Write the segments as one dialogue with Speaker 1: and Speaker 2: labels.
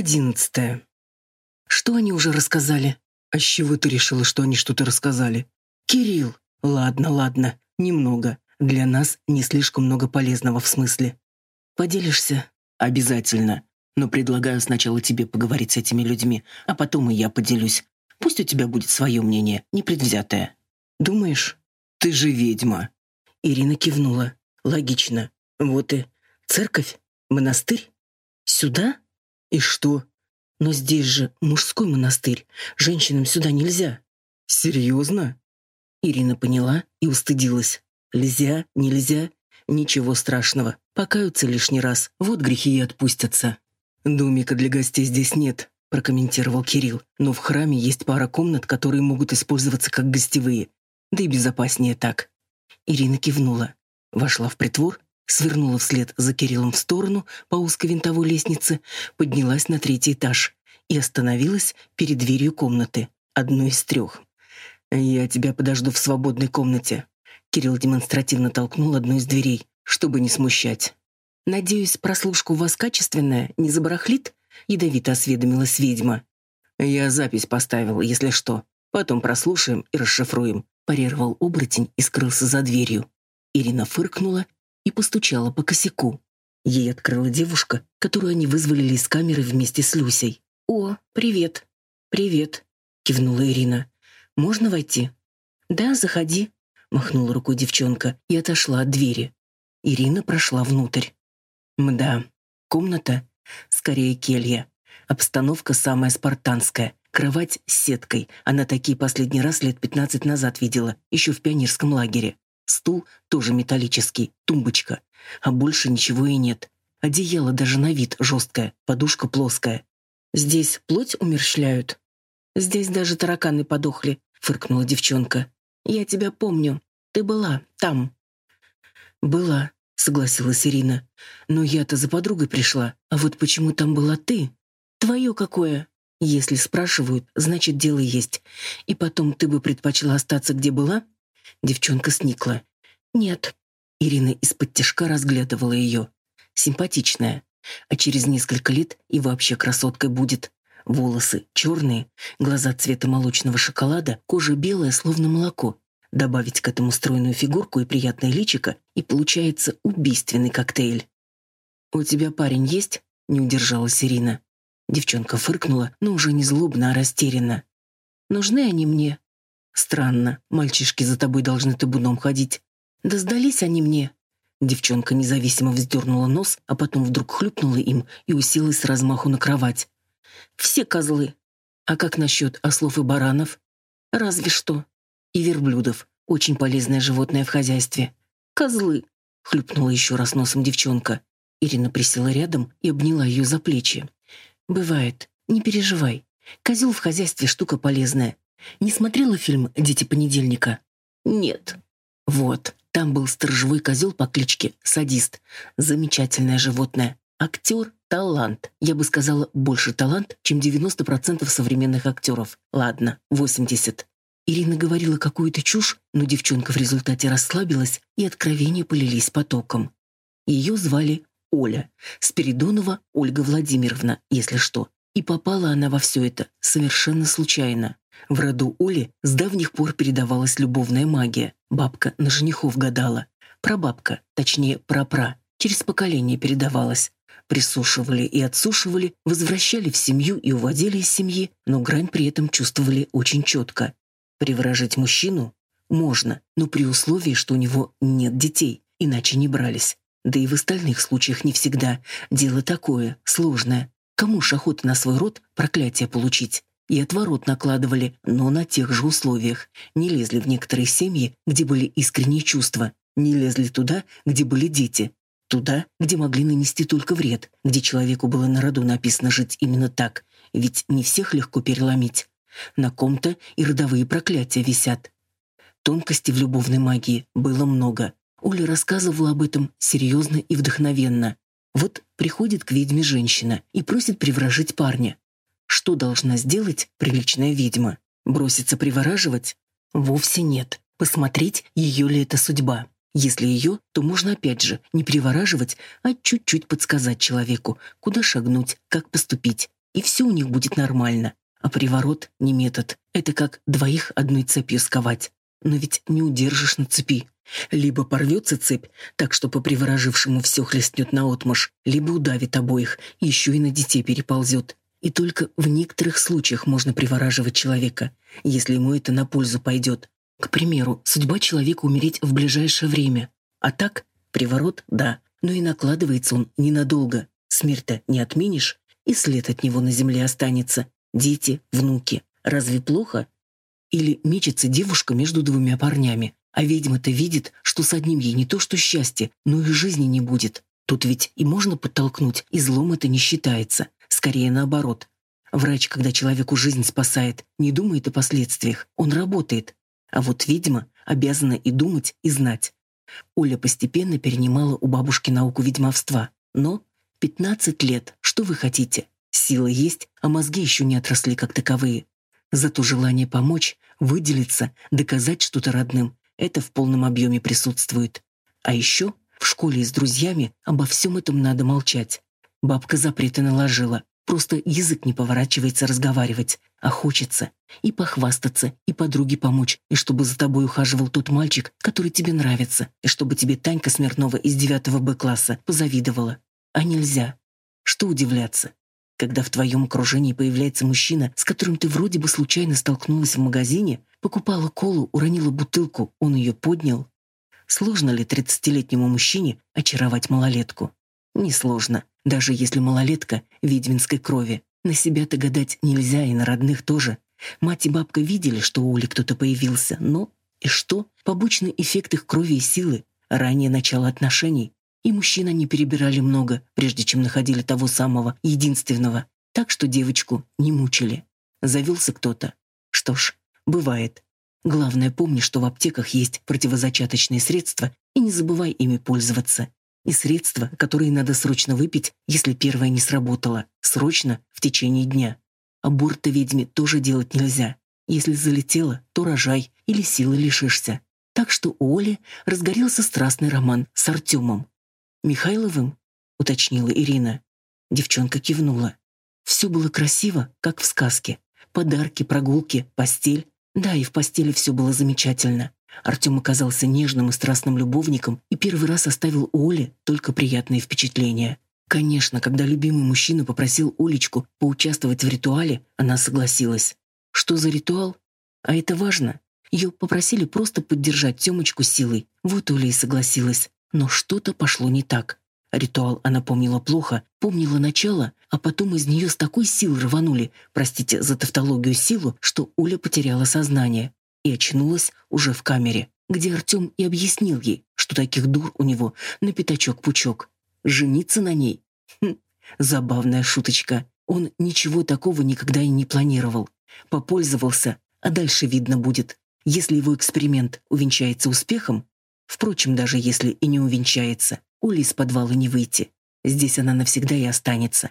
Speaker 1: Одиннадцатое. Что они уже рассказали? А с чего ты решила, что они что-то рассказали? Кирилл. Ладно, ладно, немного. Для нас не слишком много полезного в смысле. Поделишься? Обязательно. Но предлагаю сначала тебе поговорить с этими людьми, а потом и я поделюсь. Пусть у тебя будет свое мнение, непредвзятое. Думаешь? Ты же ведьма. Ирина кивнула. Логично. Вот и церковь, монастырь. Сюда? И что? Но здесь же мужской монастырь. Женщинам сюда нельзя. Серьезно? Ирина поняла и устыдилась. Нельзя, нельзя. Ничего страшного. Покаются лишний раз. Вот грехи и отпустятся. Домика для гостей здесь нет, прокомментировал Кирилл. Но в храме есть пара комнат, которые могут использоваться как гостевые. Да и безопаснее так. Ирина кивнула. Вошла в притвор свернула вслед за Кириллом в сторону по узкой винтовой лестнице, поднялась на третий этаж и остановилась перед дверью комнаты, одной из трех. «Я тебя подожду в свободной комнате». Кирилл демонстративно толкнул одну из дверей, чтобы не смущать. «Надеюсь, прослушка у вас качественная, не забарахлит?» — ядовито осведомилась ведьма. «Я запись поставил, если что. Потом прослушаем и расшифруем», — парировал оборотень и скрылся за дверью. Ирина фыркнула и постучала по косяку. Ей открыла девушка, которую они вызволили из камеры вместе с Люсей. «О, привет!» «Привет!» — кивнула Ирина. «Можно войти?» «Да, заходи», — махнула рукой девчонка и отошла от двери. Ирина прошла внутрь. Мда, комната, скорее келья. Обстановка самая спартанская. Кровать с сеткой. Она такие последний раз лет пятнадцать назад видела, еще в пионерском лагере. Стул тоже металлический, тумбочка. А больше ничего и нет. Одеяло даже на вид жесткое, подушка плоская. Здесь плоть умерщвляют. Здесь даже тараканы подохли, фыркнула девчонка. Я тебя помню. Ты была там. Была, согласилась Ирина. Но я-то за подругой пришла. А вот почему там была ты? Твое какое? Если спрашивают, значит, дело есть. И потом ты бы предпочла остаться, где была? Девчонка сникла. «Нет». Ирина из-под тяжка разглядывала ее. Симпатичная. А через несколько лет и вообще красоткой будет. Волосы черные, глаза цвета молочного шоколада, кожа белая, словно молоко. Добавить к этому стройную фигурку и приятное личико, и получается убийственный коктейль. «У тебя парень есть?» — не удержалась Ирина. Девчонка фыркнула, но уже не злобно, а растерянно. «Нужны они мне?» Странно, мальчишки за тобой должны табуном ходить. Да сдались они мне. Девчонка независимо вздернула нос, а потом вдруг хлюпнула им и уселась с размаху на кровать. Все козлы. А как насчет ослов и баранов? Разве что. И верблюдов. Очень полезное животное в хозяйстве. Козлы. Хлюпнула еще раз носом девчонка. Ирина присела рядом и обняла ее за плечи. Бывает. Не переживай. Козел в хозяйстве штука полезная. Не смотрела фильм «Дети понедельника»? Нет. Вот, там был сторожевой козел по кличке Садист. Замечательное животное. Актер — талант. Я бы сказала, больше талант, чем 90% современных актеров. Ладно, 80. Ирина говорила какую-то чушь, но девчонка в результате расслабилась, и откровения полились потоком. Ее звали Оля. Спиридонова Ольга Владимировна, если что. И попала она во все это совершенно случайно. В роду Оли с давних пор передавалась любовная магия. Бабка на женихов гадала. Прабабка, точнее прапра, через поколение передавалась. Присушивали и отсушивали, возвращали в семью и уводили из семьи, но грань при этом чувствовали очень четко. Приворожить мужчину можно, но при условии, что у него нет детей, иначе не брались. Да и в остальных случаях не всегда. Дело такое, сложное. Кому ж охота на свой род проклятие получить? И отворот накладывали, но на тех же условиях. Не лезли в некоторые семьи, где были искренние чувства. Не лезли туда, где были дети. Туда, где могли нанести только вред, где человеку было на роду написано жить именно так. Ведь не всех легко переломить. На ком-то и родовые проклятия висят. Тонкостей в любовной магии было много. Оля рассказывала об этом серьезно и вдохновенно. Вот приходит к ведьме женщина и просит приворожить парня. Что должна сделать приличная ведьма? Броситься привораживать? Вовсе нет. Посмотреть, ее ли это судьба. Если ее, то можно опять же не привораживать, а чуть-чуть подсказать человеку, куда шагнуть, как поступить. и все у них будет нормально. А приворот не метод. Это как двоих одной цепью сковать. Но ведь не удержишь на цепи. Либо порвется цепь, так что по приворожившему все хлестнет наотмашь, либо удавит обоих, еще и на детей переползет. И только в некоторых случаях можно привораживать человека, если ему это на пользу пойдет. К примеру, судьба человека умереть в ближайшее время. А так, приворот – да, но и накладывается он ненадолго. Смерть-то не отменишь, и след от него на земле останется. Дети, внуки. Разве плохо? Или мечется девушка между двумя парнями, а ведьма-то видит, что с одним ей не то что счастье, но и жизни не будет. Тут ведь и можно подтолкнуть, и злом это не считается. Скорее наоборот. Врач, когда человеку жизнь спасает, не думает о последствиях, он работает. А вот ведьма обязана и думать, и знать. Оля постепенно перенимала у бабушки науку ведьмовства. Но 15 лет, что вы хотите? Сила есть, а мозги еще не отросли как таковые. Зато желание помочь, выделиться, доказать что-то родным — это в полном объеме присутствует. А еще в школе и с друзьями обо всем этом надо молчать. Бабка запреты наложила. Просто язык не поворачивается разговаривать, а хочется и похвастаться, и подруге помочь, и чтобы за тобой ухаживал тот мальчик, который тебе нравится, и чтобы тебе Танька Смирнова из 9 Б-класса позавидовала. А нельзя. Что удивляться? Когда в твоем окружении появляется мужчина, с которым ты вроде бы случайно столкнулась в магазине, покупала колу, уронила бутылку, он ее поднял. Сложно ли тридцатилетнему мужчине очаровать малолетку? Несложно, даже если малолетка ведьминской крови. На себя-то гадать нельзя, и на родных тоже. Мать и бабка видели, что у Оли кто-то появился, но... И что? Побочный эффект их крови и силы. Раннее начало отношений. И мужчин они перебирали много, прежде чем находили того самого, единственного. Так что девочку не мучили. Завелся кто-то. Что ж, бывает. Главное, помни, что в аптеках есть противозачаточные средства, и не забывай ими пользоваться. И средства, которые надо срочно выпить, если первое не сработало. Срочно, в течение дня. Аборта ведьме тоже делать нельзя. Если залетело, то рожай или силы лишишься. Так что у Оли разгорелся страстный роман с Артемом. «Михайловым?» — уточнила Ирина. Девчонка кивнула. Все было красиво, как в сказке. Подарки, прогулки, постель. Да, и в постели все было замечательно. Артем оказался нежным и страстным любовником и первый раз оставил у Оли только приятные впечатления. Конечно, когда любимый мужчина попросил Олечку поучаствовать в ритуале, она согласилась. Что за ритуал? А это важно. Ее попросили просто поддержать Тёмочку силой. Вот Оля и согласилась. Но что-то пошло не так. Ритуал она помнила плохо, помнила начало, а потом из нее с такой силой рванули, простите за тавтологию силу, что Оля потеряла сознание и очнулась уже в камере, где Артем и объяснил ей, что таких дур у него на пятачок-пучок. Жениться на ней? Хм, забавная шуточка. Он ничего такого никогда и не планировал. Попользовался, а дальше видно будет. Если его эксперимент увенчается успехом, Впрочем, даже если и не увенчается, Оли из подвала не выйти. Здесь она навсегда и останется.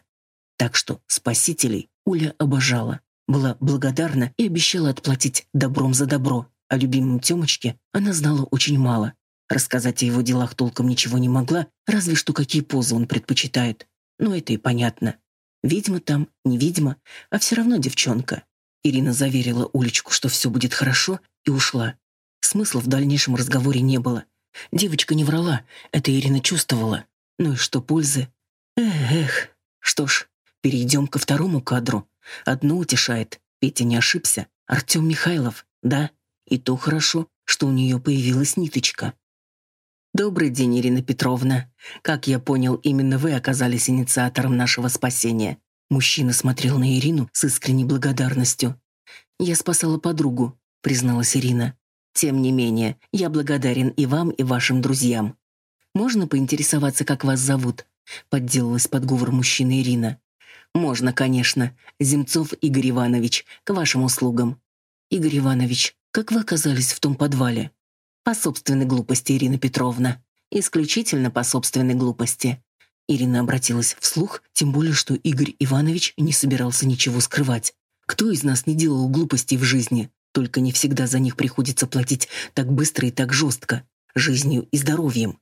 Speaker 1: Так что спасителей Оля обожала, была благодарна и обещала отплатить добром за добро. О любимом Тёмочке она знала очень мало. Рассказать о его делах толком ничего не могла, разве что какие позы он предпочитает. Но это и понятно. Ведьма там, не ведьма, а все равно девчонка. Ирина заверила Улечку, что все будет хорошо, и ушла. Смысла в дальнейшем разговоре не было. Девочка не врала, это Ирина чувствовала. Ну и что пользы? Эх, эх. Что ж, перейдем ко второму кадру. Одно утешает. Петя не ошибся. Артем Михайлов, да? И то хорошо, что у нее появилась ниточка. «Добрый день, Ирина Петровна. Как я понял, именно вы оказались инициатором нашего спасения». Мужчина смотрел на Ирину с искренней благодарностью. «Я спасала подругу», — призналась Ирина. Тем не менее, я благодарен и вам, и вашим друзьям. Можно поинтересоваться, как вас зовут? Подделалась подговор мужчины Ирина. Можно, конечно. Земцов Игорь Иванович, к вашим услугам. Игорь Иванович, как вы оказались в том подвале? По собственной глупости, Ирина Петровна. Исключительно по собственной глупости. Ирина обратилась вслух, тем более, что Игорь Иванович не собирался ничего скрывать. Кто из нас не делал глупостей в жизни? Только не всегда за них приходится платить так быстро и так жестко, жизнью и здоровьем.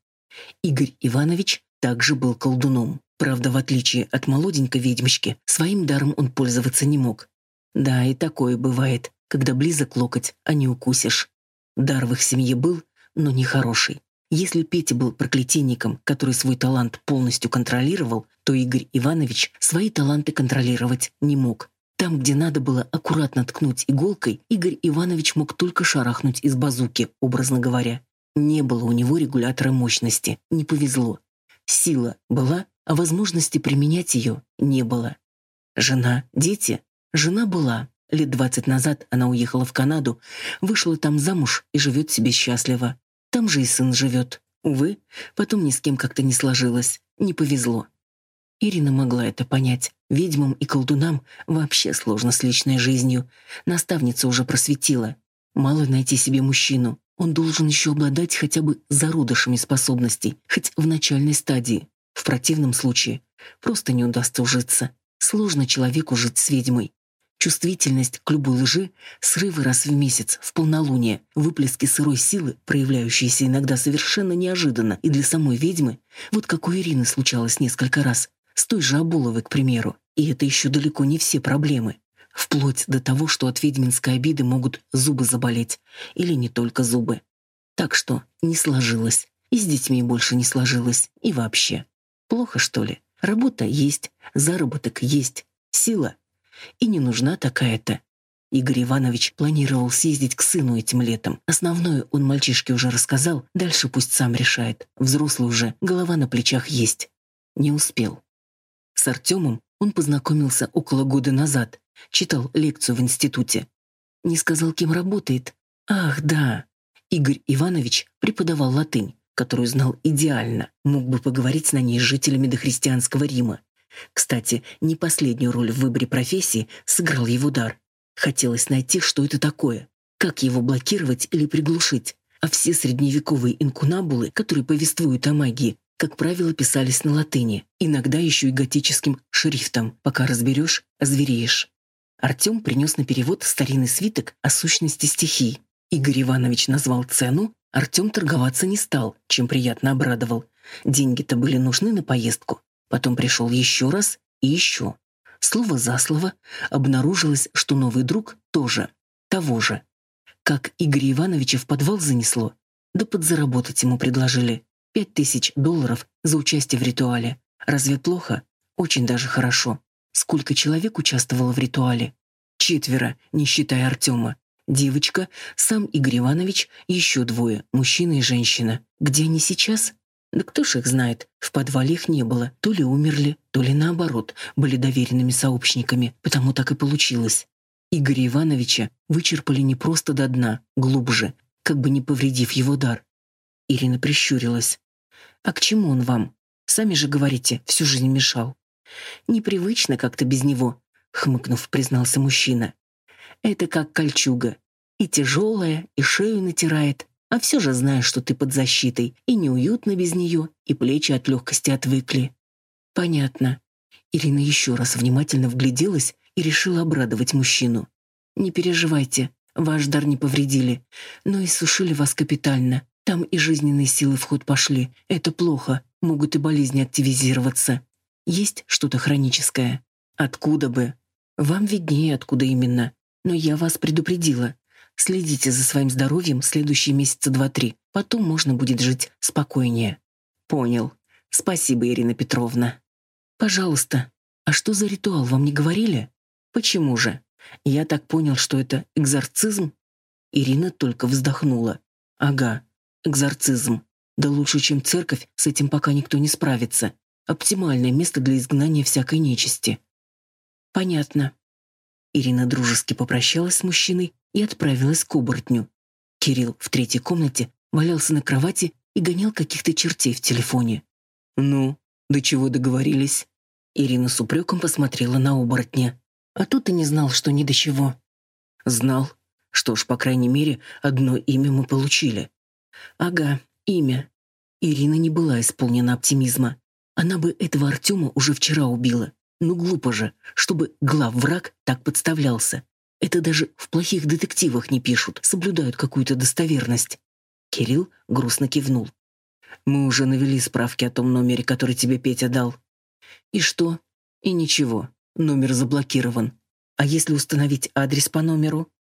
Speaker 1: Игорь Иванович также был колдуном. Правда, в отличие от молоденькой ведьмочки, своим даром он пользоваться не мог. Да, и такое бывает, когда близок локоть, а не укусишь. Дар в их семье был, но не хороший. Если Петя был проклятийником, который свой талант полностью контролировал, то Игорь Иванович свои таланты контролировать не мог. Там, где надо было аккуратно ткнуть иголкой, Игорь Иванович мог только шарахнуть из базуки, образно говоря. Не было у него регулятора мощности, не повезло. Сила была, а возможности применять ее не было. Жена, дети? Жена была. Лет двадцать назад она уехала в Канаду, вышла там замуж и живет себе счастливо. Там же и сын живет. Увы, потом ни с кем как-то не сложилось, не повезло. Ирина могла это понять. Ведьмам и колдунам вообще сложно с личной жизнью. Наставница уже просветила. Мало найти себе мужчину. Он должен еще обладать хотя бы зародышами способностей, хоть в начальной стадии. В противном случае просто не удастся ужиться. Сложно человеку жить с ведьмой. Чувствительность к любой лжи, срывы раз в месяц, в полнолуние, выплески сырой силы, проявляющиеся иногда совершенно неожиданно и для самой ведьмы, вот как у Ирины случалось несколько раз, с той же Абуловой, к примеру. И это еще далеко не все проблемы. Вплоть до того, что от ведьминской обиды могут зубы заболеть. Или не только зубы. Так что не сложилось. И с детьми больше не сложилось. И вообще. Плохо, что ли? Работа есть, заработок есть, сила. И не нужна такая-то. Игорь Иванович планировал съездить к сыну этим летом. Основное он мальчишке уже рассказал, дальше пусть сам решает. Взрослый уже, голова на плечах есть. Не успел. С Артемом он познакомился около года назад, читал лекцию в институте. Не сказал, кем работает. Ах, да. Игорь Иванович преподавал латынь которую знал идеально, мог бы поговорить на ней с жителями дохристианского Рима. Кстати, не последнюю роль в выборе профессии сыграл его дар. Хотелось найти, что это такое, как его блокировать или приглушить. А все средневековые инкунабулы, которые повествуют о магии, как правило, писались на латыни, иногда еще и готическим шрифтом. Пока разберешь, озвереешь. Артем принес на перевод старинный свиток о сущности стихий. Игорь Иванович назвал цену, Артем торговаться не стал, чем приятно обрадовал. Деньги-то были нужны на поездку. Потом пришел еще раз и еще. Слово за слово обнаружилось, что новый друг тоже того же. Как Игоря Ивановича в подвал занесло, да подзаработать ему предложили. Пять тысяч долларов за участие в ритуале. Разве плохо? Очень даже хорошо. Сколько человек участвовало в ритуале? Четверо, не считая Артема. Девочка, сам Игорь Иванович еще двое, мужчина и женщина. Где они сейчас? Да кто ж их знает? В подвале их не было. То ли умерли, то ли наоборот, были доверенными сообщниками. Потому так и получилось. Игоря Ивановича вычерпали не просто до дна, глубже, как бы не повредив его дар. Ирина прищурилась. «А к чему он вам? Сами же говорите, всю жизнь мешал». «Непривычно как-то без него», — хмыкнув, признался мужчина. Это как кольчуга. И тяжелая, и шею натирает. А все же знаешь, что ты под защитой. И неуютно без нее, и плечи от легкости отвыкли. Понятно. Ирина еще раз внимательно вгляделась и решила обрадовать мужчину. Не переживайте, ваш дар не повредили, но и сушили вас капитально. Там и жизненные силы в ход пошли. Это плохо, могут и болезни активизироваться. Есть что-то хроническое? Откуда бы? Вам виднее, откуда именно. Но я вас предупредила. Следите за своим здоровьем следующие месяца два-три. Потом можно будет жить спокойнее. Понял. Спасибо, Ирина Петровна. Пожалуйста. А что за ритуал, вам не говорили? Почему же? Я так понял, что это экзорцизм? Ирина только вздохнула. Ага, экзорцизм. Да лучше, чем церковь, с этим пока никто не справится. Оптимальное место для изгнания всякой нечисти. Понятно. Ирина дружески попрощалась с мужчиной и отправилась к оборотню. Кирилл в третьей комнате валялся на кровати и гонял каких-то чертей в телефоне. «Ну, до чего договорились?» Ирина с упреком посмотрела на оборотня. «А тут и не знал, что ни до чего». «Знал. Что ж, по крайней мере, одно имя мы получили». «Ага, имя». Ирина не была исполнена оптимизма. Она бы этого Артема уже вчера убила. Ну глупо же, чтобы главвраг так подставлялся. Это даже в плохих детективах не пишут, соблюдают какую-то достоверность. Кирилл грустно кивнул. Мы уже навели справки о том номере, который тебе Петя дал. И что? И ничего. Номер заблокирован. А если установить адрес по номеру?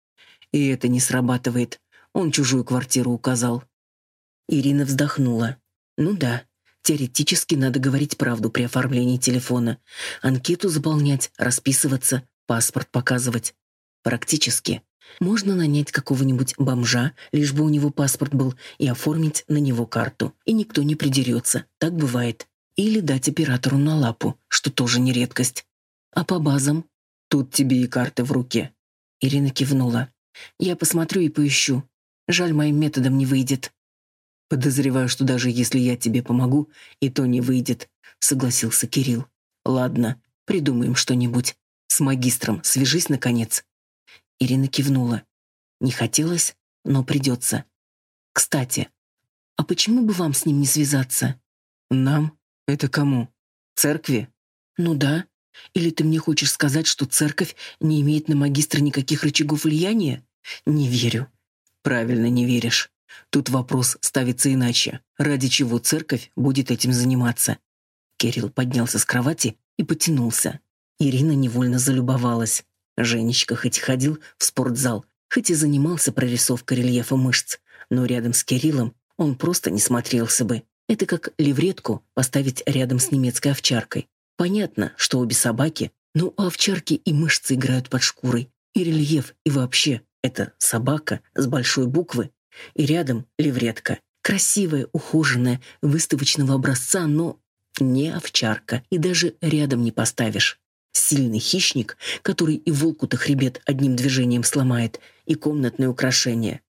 Speaker 1: И это не срабатывает. Он чужую квартиру указал. Ирина вздохнула. Ну да, теоретически надо говорить правду при оформлении телефона. Анкету заполнять, расписываться, паспорт показывать. Практически. Можно нанять какого-нибудь бомжа, лишь бы у него паспорт был, и оформить на него карту. И никто не придерется. Так бывает. Или дать оператору на лапу, что тоже не редкость. А по базам? Тут тебе и карты в руке. Ирина кивнула. Я посмотрю и поищу. Жаль, моим методом не выйдет. Подозреваю, что даже если я тебе помогу, и то не выйдет, согласился Кирилл. Ладно, придумаем что-нибудь. С магистром свяжись наконец. Ирина кивнула. Не хотелось, но придется. Кстати, а почему бы вам с ним не связаться? Нам? Это кому? Церкви? Ну да. Или ты мне хочешь сказать, что церковь не имеет на магистра никаких рычагов влияния? Не верю. Правильно не веришь. Тут вопрос ставится иначе. Ради чего церковь будет этим заниматься? Кирилл поднялся с кровати и потянулся. Ирина невольно залюбовалась. Женечка хоть ходил в спортзал, хоть и занимался прорисовкой рельефа мышц, но рядом с Кириллом он просто не смотрелся бы. Это как левретку поставить рядом с немецкой овчаркой. Понятно, что обе собаки, но у овчарки и мышцы играют под шкурой, и рельеф, и вообще это собака с большой буквы, и рядом левретка. Красивая, ухоженная, выставочного образца, но не овчарка, и даже рядом не поставишь. Сильный хищник, который и волку-то хребет одним движением сломает, и комнатное украшение.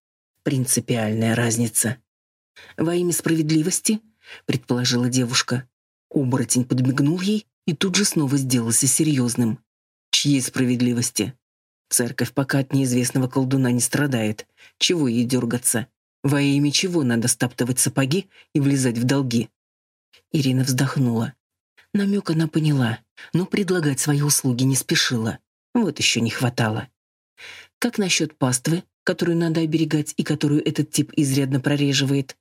Speaker 1: Принципиальная разница. «Во имя справедливости?» — предположила девушка. Оборотень подмигнул ей и тут же снова сделался серьезным. «Чьей справедливости?» «Церковь пока от неизвестного колдуна не страдает. Чего ей дергаться? Во имя чего надо стаптывать сапоги и влезать в долги?» Ирина вздохнула. Намек она поняла, но предлагать свои услуги не спешила. Вот еще не хватало. Как насчет паствы, которую надо оберегать и которую этот тип изрядно прореживает?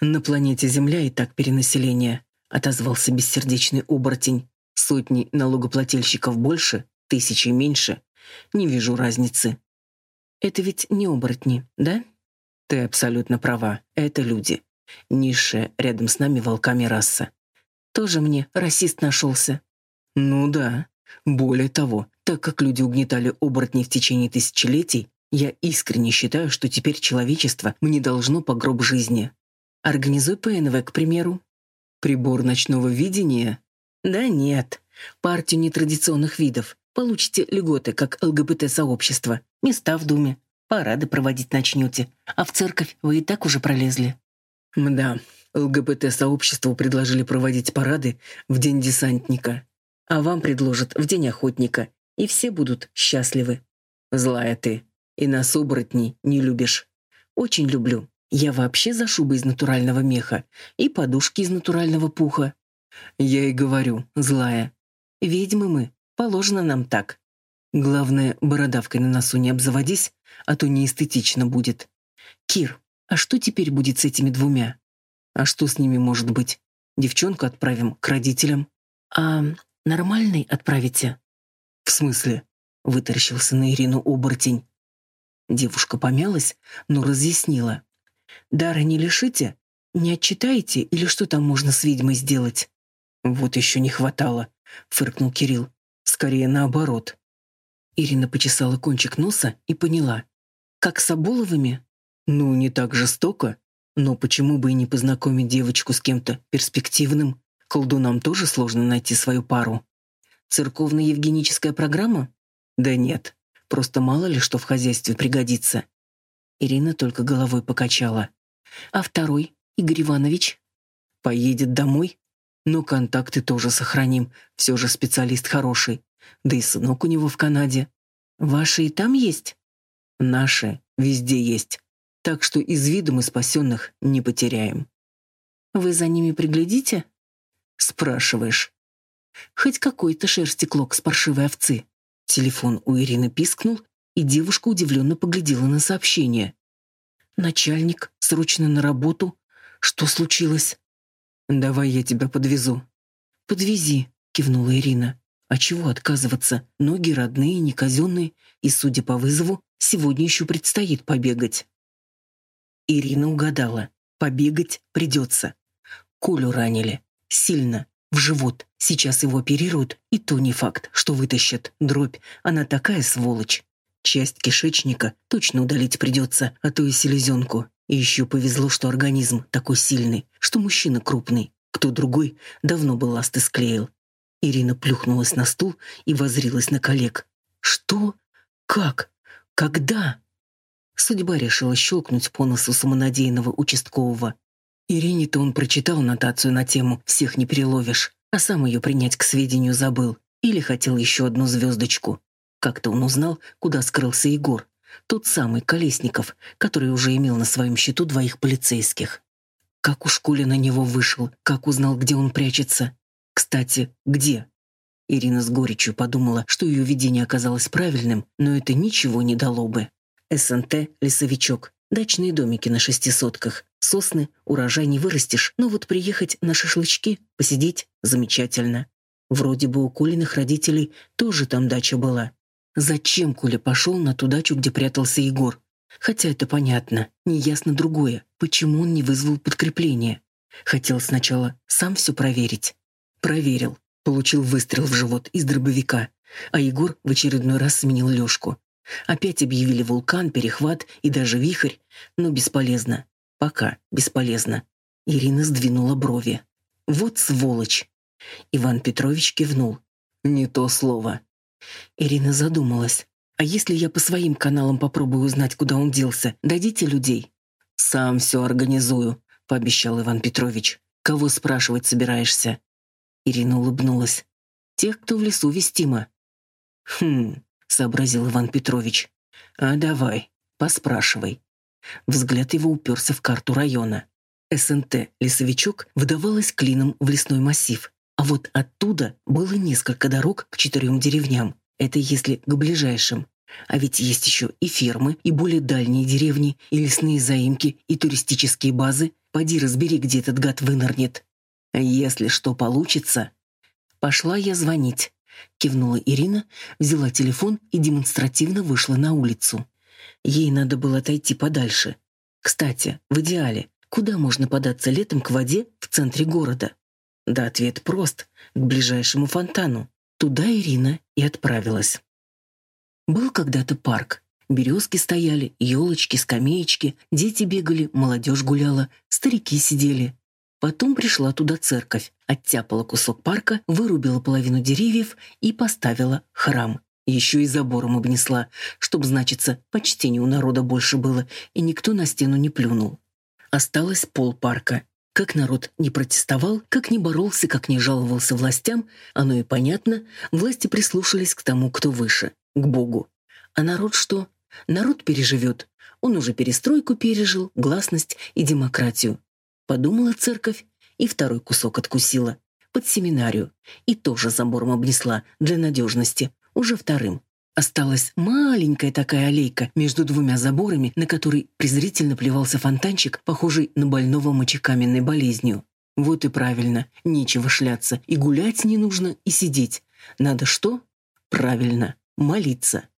Speaker 1: На планете Земля и так перенаселение, отозвался бессердечный оборотень. Сотни налогоплательщиков больше, тысячи меньше. Не вижу разницы. Это ведь не оборотни, да? Ты абсолютно права. Это люди. Низшая рядом с нами волками раса. Тоже мне расист нашелся. Ну да. Более того, так как люди угнетали оборотней в течение тысячелетий, я искренне считаю, что теперь человечество мне должно по гроб жизни. Организуй ПНВ, к примеру. Прибор ночного видения? Да нет. Партию нетрадиционных видов. Получите льготы, как ЛГБТ-сообщество. Места в Думе. Парады проводить начнете. А в церковь вы и так уже пролезли. Мда, ЛГБТ-сообществу предложили проводить парады в День десантника, а вам предложат в День охотника, и все будут счастливы. Злая ты, и нас оборотней не любишь. Очень люблю. Я вообще за шубы из натурального меха и подушки из натурального пуха. Я и говорю, злая. Ведьмы мы, положено нам так. Главное, бородавкой на носу не обзаводись, а то неэстетично будет. Кир, а что теперь будет с этими двумя? А что с ними может быть? Девчонку отправим к родителям. А нормальный отправите? В смысле? Вытаращился на Ирину оборотень. Девушка помялась, но разъяснила. Дара не лишите? Не отчитаете или что там можно с ведьмой сделать? Вот еще не хватало, фыркнул Кирилл. Скорее наоборот. Ирина почесала кончик носа и поняла. Как с Аболовыми? Ну, не так жестоко, но почему бы и не познакомить девочку с кем-то перспективным? Колдунам тоже сложно найти свою пару. Церковно-евгеническая программа? Да нет, просто мало ли что в хозяйстве пригодится. Ирина только головой покачала. А второй, Игорь Иванович? Поедет домой? Но контакты тоже сохраним, все же специалист хороший. Да и сынок у него в Канаде. Ваши и там есть? Наши везде есть так что из виду мы спасенных не потеряем. Вы за ними приглядите? Спрашиваешь. Хоть какой-то шерсти клок с паршивой овцы. Телефон у Ирины пискнул, и девушка удивленно поглядела на сообщение. Начальник, срочно на работу. Что случилось? Давай я тебя подвезу. Подвези, кивнула Ирина. «А чего отказываться? Ноги родные, не казенные, и, судя по вызову, сегодня еще предстоит побегать». Ирина угадала. Побегать придется. Колю ранили. Сильно. В живот. Сейчас его оперируют, и то не факт, что вытащат. Дробь. Она такая сволочь. Часть кишечника точно удалить придется, а то и селезенку. И еще повезло, что организм такой сильный, что мужчина крупный. Кто другой давно бы ласты склеил. Ирина плюхнулась на стул и возрилась на коллег. «Что? Как? Когда?» Судьба решила щелкнуть по носу самонадеянного участкового. Ирине-то он прочитал нотацию на тему «Всех не переловишь», а сам ее принять к сведению забыл. Или хотел еще одну звездочку. Как-то он узнал, куда скрылся Егор. Тот самый Колесников, который уже имел на своем счету двоих полицейских. Как уж Коля на него вышел, как узнал, где он прячется. Кстати, где? Ирина с горечью подумала, что ее видение оказалось правильным, но это ничего не дало бы. СНТ «Лесовичок». Дачные домики на шестисотках. Сосны, урожай не вырастешь, но вот приехать на шашлычки, посидеть — замечательно. Вроде бы у Колиных родителей тоже там дача была. Зачем Коля пошел на ту дачу, где прятался Егор? Хотя это понятно, неясно другое, почему он не вызвал подкрепление. Хотел сначала сам все проверить. Проверил, получил выстрел в живот из дробовика, а Егор в очередной раз сменил Лёшку. Опять объявили вулкан, перехват и даже вихрь, но бесполезно. Пока бесполезно. Ирина сдвинула брови. Вот сволочь. Иван Петрович кивнул. Не то слово. Ирина задумалась. А если я по своим каналам попробую узнать, куда он делся, дадите людей? Сам все организую, пообещал Иван Петрович. Кого спрашивать собираешься? Ирина улыбнулась. Тех, кто в лесу вестимо. Хм, сообразил Иван Петрович. А давай, поспрашивай. Взгляд его уперся в карту района. СНТ «Лесовичок» выдавалась клином в лесной массив, а вот оттуда было несколько дорог к четырем деревням. Это если к ближайшим. А ведь есть еще и фермы, и более дальние деревни, и лесные заимки, и туристические базы. Поди разбери, где этот гад вынырнет. Если что получится... Пошла я звонить. Кивнула Ирина, взяла телефон и демонстративно вышла на улицу. Ей надо было отойти подальше. Кстати, в идеале, куда можно податься летом к воде в центре города? Да ответ прост — к ближайшему фонтану. Туда Ирина и отправилась. Был когда-то парк. Березки стояли, елочки, скамеечки, дети бегали, молодежь гуляла, старики сидели. Потом пришла туда церковь, оттяпала кусок парка, вырубила половину деревьев и поставила храм. Еще и забором обнесла, чтобы, значится, почтения у народа больше было, и никто на стену не плюнул. Осталось пол парка. Как народ не протестовал, как не боролся, как не жаловался властям, оно и понятно, власти прислушались к тому, кто выше, к Богу. А народ что? Народ переживет. Он уже перестройку пережил, гласность и демократию. Подумала церковь и второй кусок откусила. Под семинарию. И тоже забором обнесла для надежности. Уже вторым. Осталась маленькая такая аллейка между двумя заборами, на которой презрительно плевался фонтанчик, похожий на больного мочекаменной болезнью. Вот и правильно. Нечего шляться. И гулять не нужно, и сидеть. Надо что? Правильно. Молиться.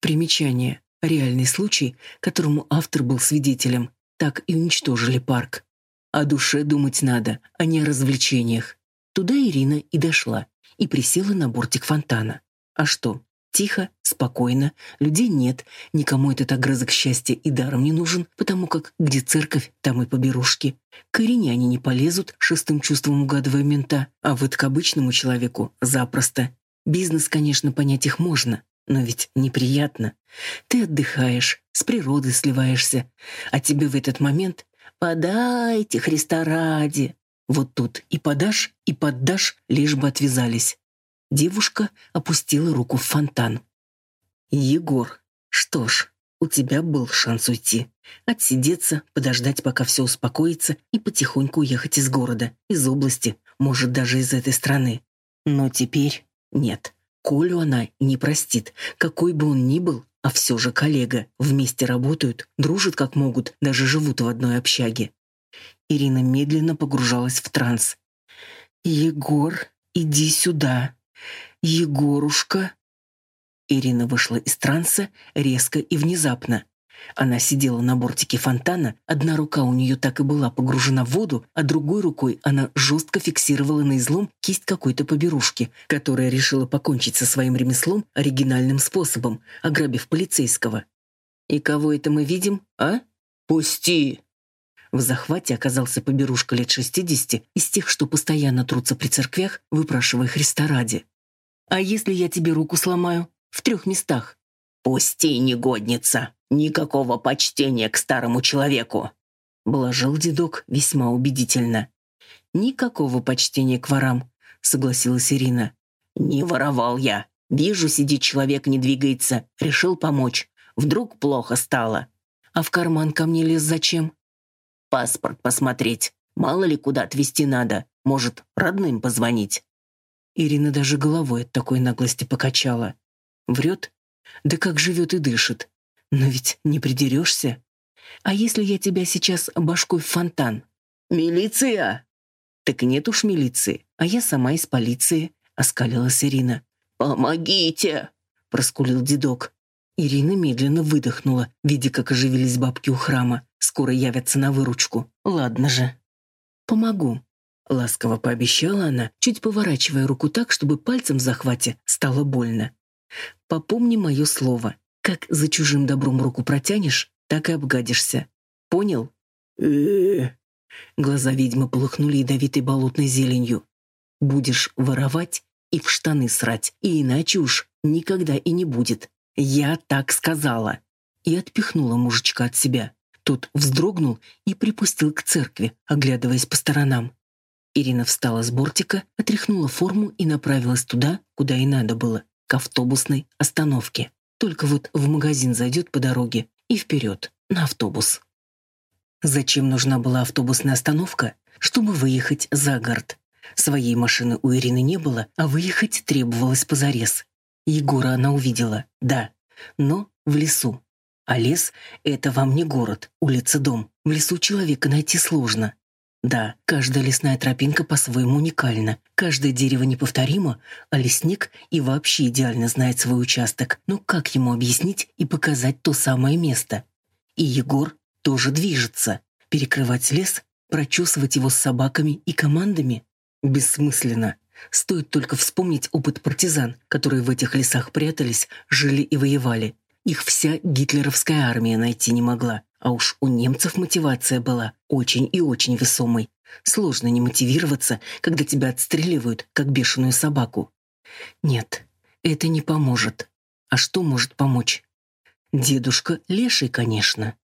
Speaker 1: Примечание. Реальный случай, которому автор был свидетелем. Так и уничтожили парк. О душе думать надо, а не о развлечениях. Туда Ирина и дошла, и присела на бортик фонтана. А что? Тихо, спокойно, людей нет, никому этот огрызок счастья и даром не нужен, потому как где церковь, там и поберушки. К Ирине они не полезут, шестым чувством угадывая мента, а вот к обычному человеку запросто. Бизнес, конечно, понять их можно, но ведь неприятно. Ты отдыхаешь, с природой сливаешься, а тебе в этот момент «Подайте, Христа ради!» Вот тут и подашь, и поддашь, лишь бы отвязались. Девушка опустила руку в фонтан. «Егор, что ж, у тебя был шанс уйти. Отсидеться, подождать, пока все успокоится, и потихоньку уехать из города, из области, может, даже из этой страны. Но теперь нет. Колю она не простит, какой бы он ни был, а все же коллега. Вместе работают, дружат как могут, даже живут в одной общаге. Ирина медленно погружалась в транс. «Егор», иди сюда. Егорушка. Ирина вышла из транса резко и внезапно. Она сидела на бортике фонтана, одна рука у нее так и была погружена в воду, а другой рукой она жестко фиксировала на излом кисть какой-то поберушки, которая решила покончить со своим ремеслом оригинальным способом, ограбив полицейского. «И кого это мы видим, а? Пусти!» В захвате оказался поберушка лет шестидесяти из тех, что постоянно трутся при церквях, выпрашивая Христа ради. «А если я тебе руку сломаю? В трех местах?» «Пусти, негодница! Никакого почтения к старому человеку!» Блажил дедок весьма убедительно. «Никакого почтения к ворам», — согласилась Ирина. «Не воровал я. Вижу, сидит человек, не двигается. Решил помочь. Вдруг плохо стало. А в карман ко мне лез зачем?» «Паспорт посмотреть. Мало ли куда отвезти надо. Может, родным позвонить». Ирина даже головой от такой наглости покачала. Врет да как живет и дышит. Но ведь не придерешься. А если я тебя сейчас башкой в фонтан? Милиция! Так нет уж милиции, а я сама из полиции, оскалилась Ирина. Помогите! проскулил дедок. Ирина медленно выдохнула, видя, как оживились бабки у храма. Скоро явятся на выручку. Ладно же. Помогу. Ласково пообещала она, чуть поворачивая руку так, чтобы пальцем в захвате стало больно. Попомни мое слово. Как за чужим добром руку протянешь, так и обгадишься. Понял? э Глаза ведьмы полыхнули ядовитой болотной зеленью. Будешь воровать и в штаны срать, и иначе уж никогда и не будет. Я так сказала. И отпихнула мужичка от себя. Тот вздрогнул и припустил к церкви, оглядываясь по сторонам. Ирина встала с бортика, отряхнула форму и направилась туда, куда и надо было к автобусной остановке. Только вот в магазин зайдет по дороге и вперед, на автобус. Зачем нужна была автобусная остановка? Чтобы выехать за город. Своей машины у Ирины не было, а выехать требовалось позарез. Егора она увидела, да, но в лесу. А лес — это вам не город, улица, дом. В лесу человека найти сложно. Да, каждая лесная тропинка по-своему уникальна, каждое дерево неповторимо, а лесник и вообще идеально знает свой участок. Но как ему объяснить и показать то самое место? И Егор тоже движется. Перекрывать лес, прочесывать его с собаками и командами? Бессмысленно. Стоит только вспомнить опыт партизан, которые в этих лесах прятались, жили и воевали. Их вся гитлеровская армия найти не могла. А уж у немцев мотивация была очень и очень весомой. Сложно не мотивироваться, когда тебя отстреливают, как бешеную собаку. Нет, это не поможет. А что может помочь? Дедушка леший, конечно.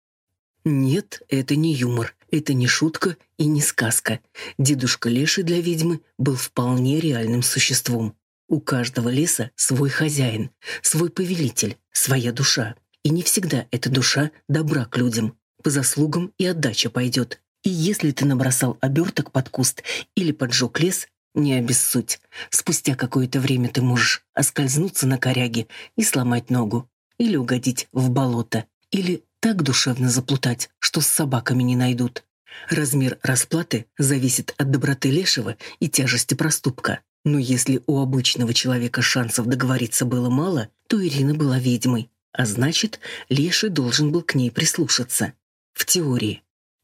Speaker 1: Нет, это не юмор, это не шутка и не сказка. Дедушка леший для ведьмы был вполне реальным существом. У каждого леса свой хозяин, свой повелитель, своя душа. И не всегда эта душа добра к людям. По заслугам и отдача пойдет. И если ты набросал оберток под куст или поджег лес, не обессудь. Спустя какое-то время ты можешь оскользнуться на коряге и сломать ногу. Или угодить в болото. Или так душевно заплутать, что с собаками не найдут. Размер расплаты зависит от доброты лешего и тяжести проступка. Но если у обычного человека шансов договориться было мало, то Ирина была ведьмой. А значит, Леший должен был к ней прислушаться. В теории.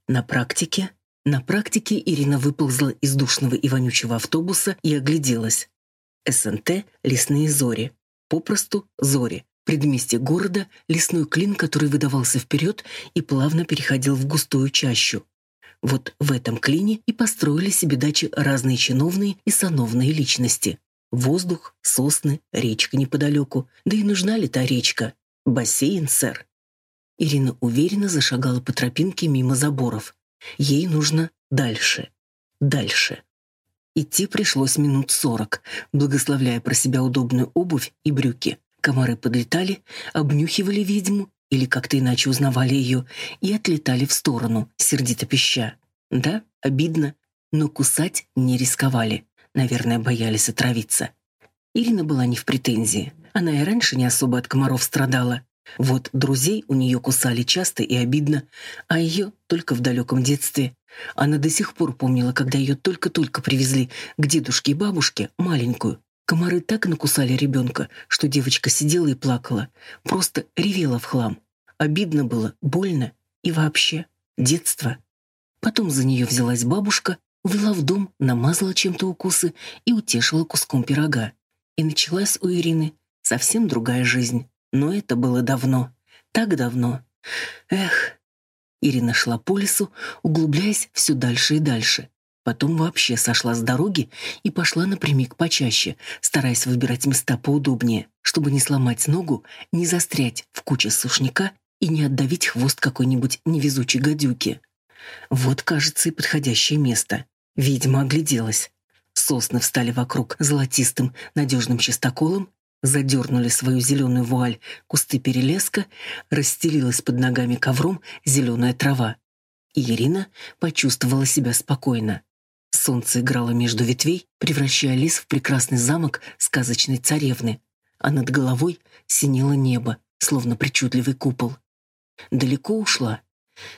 Speaker 1: На практике... На практике Ирина выползла из душного и вонючего автобуса и огляделась. СНТ «Лесные зори». Попросту «Зори». Предместье города — лесной клин, который выдавался вперед и плавно переходил в густую чащу. Вот в этом клине и построили себе дачи разные чиновные и сановные личности. Воздух, сосны, речка неподалеку. Да и нужна ли та речка? «Бассейн, сэр». Ирина уверенно зашагала по тропинке мимо заборов. Ей нужно дальше, дальше. Идти пришлось минут сорок, благословляя про себя удобную обувь и брюки. Комары подлетали, обнюхивали ведьму или как-то иначе узнавали ее и отлетали в сторону, сердито пища. Да, обидно, но кусать не рисковали. Наверное, боялись отравиться. Ирина была не в претензии. Она и раньше не особо от комаров страдала. Вот друзей у нее кусали часто и обидно, а ее только в далеком детстве. Она до сих пор помнила, когда ее только-только привезли к дедушке и бабушке, маленькую. Комары так накусали ребенка, что девочка сидела и плакала. Просто ревела в хлам. Обидно было, больно и вообще детство. Потом за нее взялась бабушка, увела в дом, намазала чем-то укусы и утешила куском пирога. И началась у Ирины совсем другая жизнь. Но это было давно. Так давно. Эх. Ирина шла по лесу, углубляясь все дальше и дальше. Потом вообще сошла с дороги и пошла напрямик почаще, стараясь выбирать места поудобнее, чтобы не сломать ногу, не застрять в куче сушняка и не отдавить хвост какой-нибудь невезучей гадюки. Вот, кажется, и подходящее место. Ведьма огляделась. Сосны встали вокруг золотистым надежным чистоколом, задернули свою зеленую вуаль кусты перелеска, расстелилась под ногами ковром зеленая трава. И Ирина почувствовала себя спокойно. Солнце играло между ветвей, превращая лес в прекрасный замок сказочной царевны, а над головой синело небо, словно причудливый купол. Далеко ушла,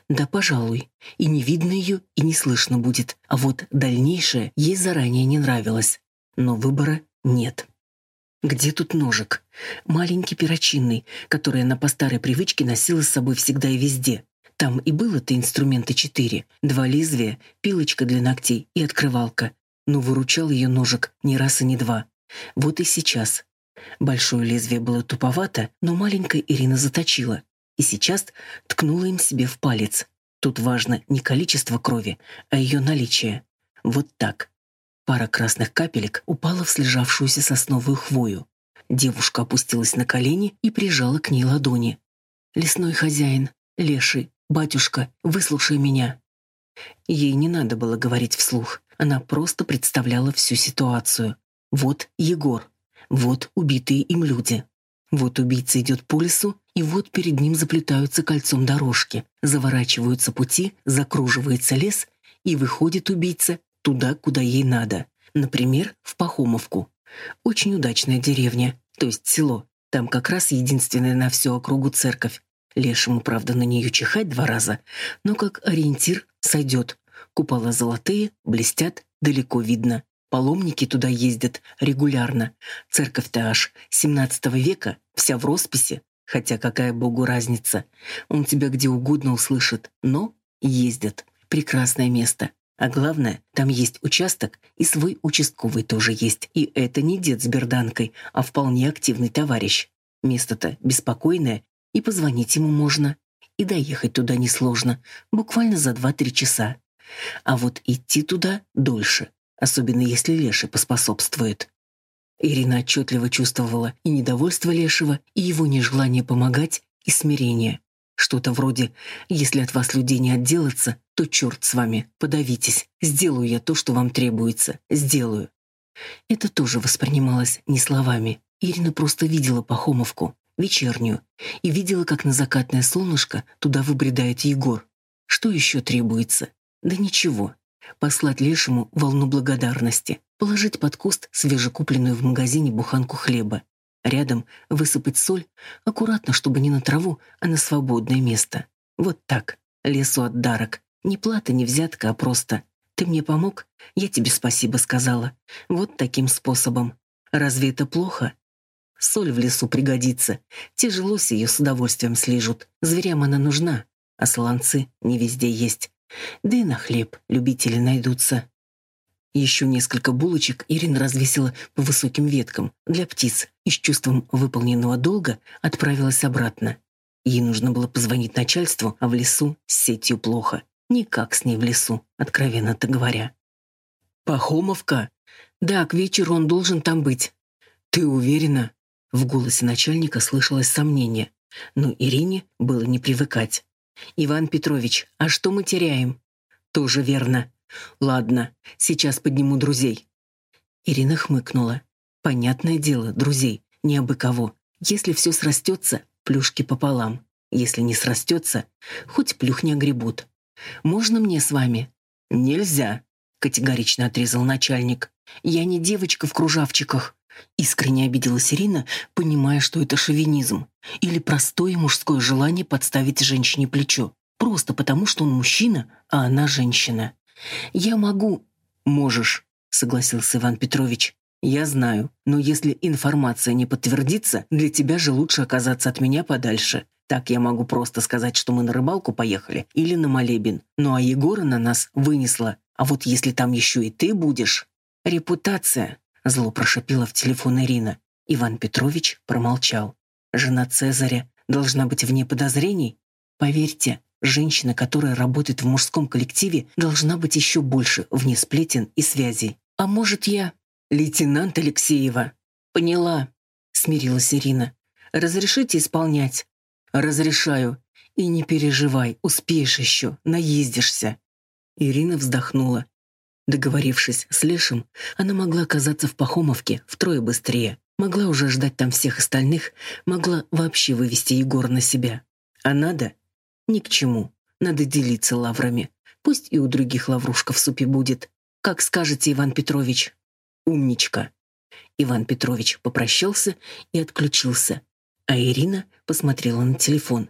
Speaker 1: да, пожалуй, и не видно ее, и не слышно будет, а вот дальнейшее ей заранее не нравилось. Но выбора нет. Где тут ножик? Маленький перочинный, который она по старой привычке носила с собой всегда и везде. Там и было-то инструменты четыре. Два лезвия, пилочка для ногтей и открывалка. Но выручал ее ножик не раз и не два. Вот и сейчас. Большое лезвие было туповато, но маленькая Ирина заточила и сейчас ткнула им себе в палец. Тут важно не количество крови, а ее наличие. Вот так. Пара красных капелек упала в слежавшуюся сосновую хвою. Девушка опустилась на колени и прижала к ней ладони. «Лесной хозяин, леший, батюшка, выслушай меня». Ей не надо было говорить вслух. Она просто представляла всю ситуацию. Вот Егор, вот убитые им люди. Вот убийца идет по лесу, и вот перед ним заплетаются кольцом дорожки, заворачиваются пути, закруживается лес, и выходит убийца туда, куда ей надо. Например, в Пахомовку. Очень удачная деревня, то есть село. Там как раз единственная на всю округу церковь. Лешему, правда, на нее чихать два раза, но как ориентир сойдет. Купола золотые, блестят, далеко видно. Паломники туда ездят регулярно. Церковь-то аж 17 века, вся в росписи. Хотя какая богу разница? Он тебя где угодно услышит. Но ездят. Прекрасное место. А главное, там есть участок, и свой участковый тоже есть. И это не дед с берданкой, а вполне активный товарищ. Место-то беспокойное, и позвонить ему можно. И доехать туда несложно, буквально за 2-3 часа. А вот идти туда дольше особенно если Леша поспособствует. Ирина отчетливо чувствовала и недовольство Лешего, и его нежелание помогать, и смирение. Что-то вроде «если от вас людей не отделаться, то черт с вами, подавитесь, сделаю я то, что вам требуется, сделаю». Это тоже воспринималось не словами. Ирина просто видела Пахомовку, вечернюю, и видела, как на закатное солнышко туда выбредает Егор. Что еще требуется? Да ничего послать Лешему волну благодарности, положить под куст свежекупленную в магазине буханку хлеба, рядом высыпать соль, аккуратно, чтобы не на траву, а на свободное место. Вот так, лесу от дарок. Ни плата, ни взятка, а просто «ты мне помог, я тебе спасибо сказала». Вот таким способом. Разве это плохо? Соль в лесу пригодится. Тяжело ее с удовольствием слижут. Зверям она нужна, а слонцы не везде есть. Да и на хлеб любители найдутся. Еще несколько булочек Ирина развесила по высоким веткам для птиц и с чувством выполненного долга отправилась обратно. Ей нужно было позвонить начальству, а в лесу с сетью плохо. Никак с ней в лесу, откровенно-то говоря. «Пахомовка? Да, к вечеру он должен там быть. Ты уверена?» В голосе начальника слышалось сомнение, но Ирине было не привыкать. «Иван Петрович, а что мы теряем?» «Тоже верно. Ладно, сейчас подниму друзей». Ирина хмыкнула. «Понятное дело, друзей, не абы кого. Если все срастется, плюшки пополам. Если не срастется, хоть плюх не огребут. Можно мне с вами?» «Нельзя», — категорично отрезал начальник. «Я не девочка в кружавчиках. Искренне обиделась Ирина, понимая, что это шовинизм или простое мужское желание подставить женщине плечо. просто потому, что он мужчина, а она женщина. Я могу... Можешь, согласился Иван Петрович. Я знаю, но если информация не подтвердится, для тебя же лучше оказаться от меня подальше. Так я могу просто сказать, что мы на рыбалку поехали или на молебен. Ну а Егора на нас вынесла. А вот если там еще и ты будешь... Репутация, зло прошипела в телефон Ирина. Иван Петрович промолчал. Жена Цезаря должна быть вне подозрений? Поверьте, женщина, которая работает в мужском коллективе, должна быть еще больше вне сплетен и связей. А может, я... Лейтенант Алексеева. Поняла, смирилась Ирина. Разрешите исполнять? Разрешаю. И не переживай, успеешь еще, наездишься. Ирина вздохнула. Договорившись с Лешем, она могла оказаться в Пахомовке втрое быстрее. Могла уже ждать там всех остальных, могла вообще вывести Егора на себя. А надо? Ни к чему. Надо делиться лаврами. Пусть и у других лаврушка в супе будет. Как скажете, Иван Петрович. Умничка. Иван Петрович попрощался и отключился. А Ирина посмотрела на телефон.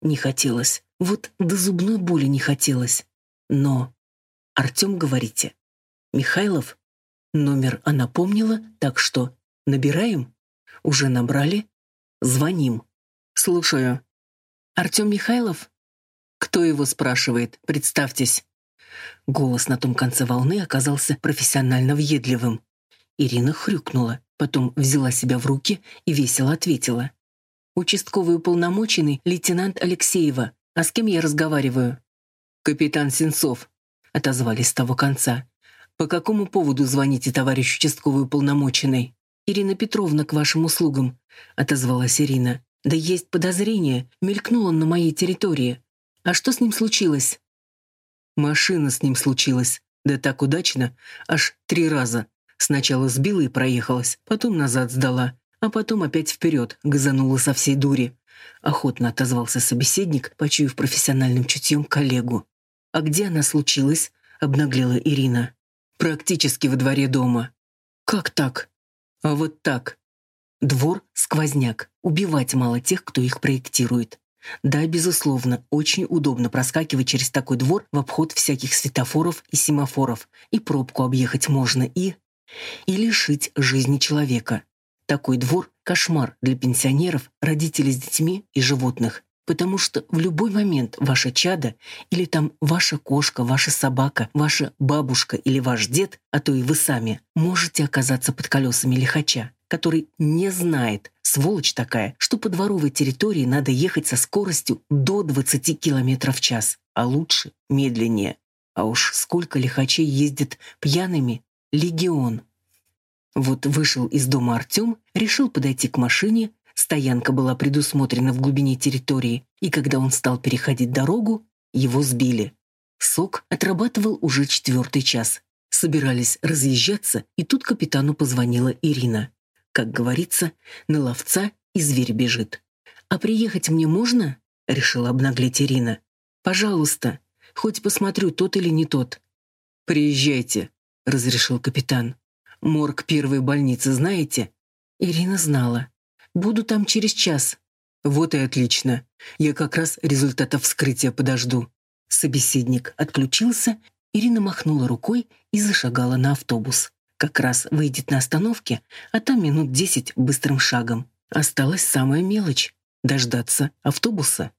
Speaker 1: Не хотелось. Вот до зубной боли не хотелось. Но... Артем, говорите? Михайлов? Номер она помнила, так что Набираем? Уже набрали? Звоним. Слушаю. Артем Михайлов? Кто его спрашивает? Представьтесь. Голос на том конце волны оказался профессионально въедливым. Ирина хрюкнула, потом взяла себя в руки и весело ответила. «Участковый уполномоченный лейтенант Алексеева. А с кем я разговариваю?» «Капитан Сенцов», — отозвались с того конца. «По какому поводу звоните, товарищ участковый уполномоченный?» «Ирина Петровна к вашим услугам», — отозвалась Ирина. «Да есть подозрение, мелькнул он на моей территории. А что с ним случилось?» «Машина с ним случилась. Да так удачно. Аж три раза. Сначала сбила и проехалась, потом назад сдала, а потом опять вперед, газанула со всей дури». Охотно отозвался собеседник, почуяв профессиональным чутьем коллегу. «А где она случилась?» — обнаглела Ирина. «Практически во дворе дома». «Как так?» А вот так. Двор — сквозняк. Убивать мало тех, кто их проектирует. Да, безусловно, очень удобно проскакивать через такой двор в обход всяких светофоров и семафоров. И пробку объехать можно, и... И лишить жизни человека. Такой двор — кошмар для пенсионеров, родителей с детьми и животных потому что в любой момент ваше чадо или там ваша кошка, ваша собака, ваша бабушка или ваш дед, а то и вы сами, можете оказаться под колесами лихача, который не знает, сволочь такая, что по дворовой территории надо ехать со скоростью до 20 км в час, а лучше медленнее. А уж сколько лихачей ездит пьяными, легион. Вот вышел из дома Артем, решил подойти к машине, Стоянка была предусмотрена в глубине территории, и когда он стал переходить дорогу, его сбили. Сок отрабатывал уже четвертый час. Собирались разъезжаться, и тут капитану позвонила Ирина. Как говорится, на ловца и зверь бежит. «А приехать мне можно?» — решила обнаглеть Ирина. «Пожалуйста, хоть посмотрю, тот или не тот». «Приезжайте», — разрешил капитан. «Морг первой больницы знаете?» Ирина знала. Буду там через час». «Вот и отлично. Я как раз результатов вскрытия подожду». Собеседник отключился, Ирина махнула рукой и зашагала на автобус. Как раз выйдет на остановке, а там минут десять быстрым шагом. Осталась самая мелочь — дождаться автобуса.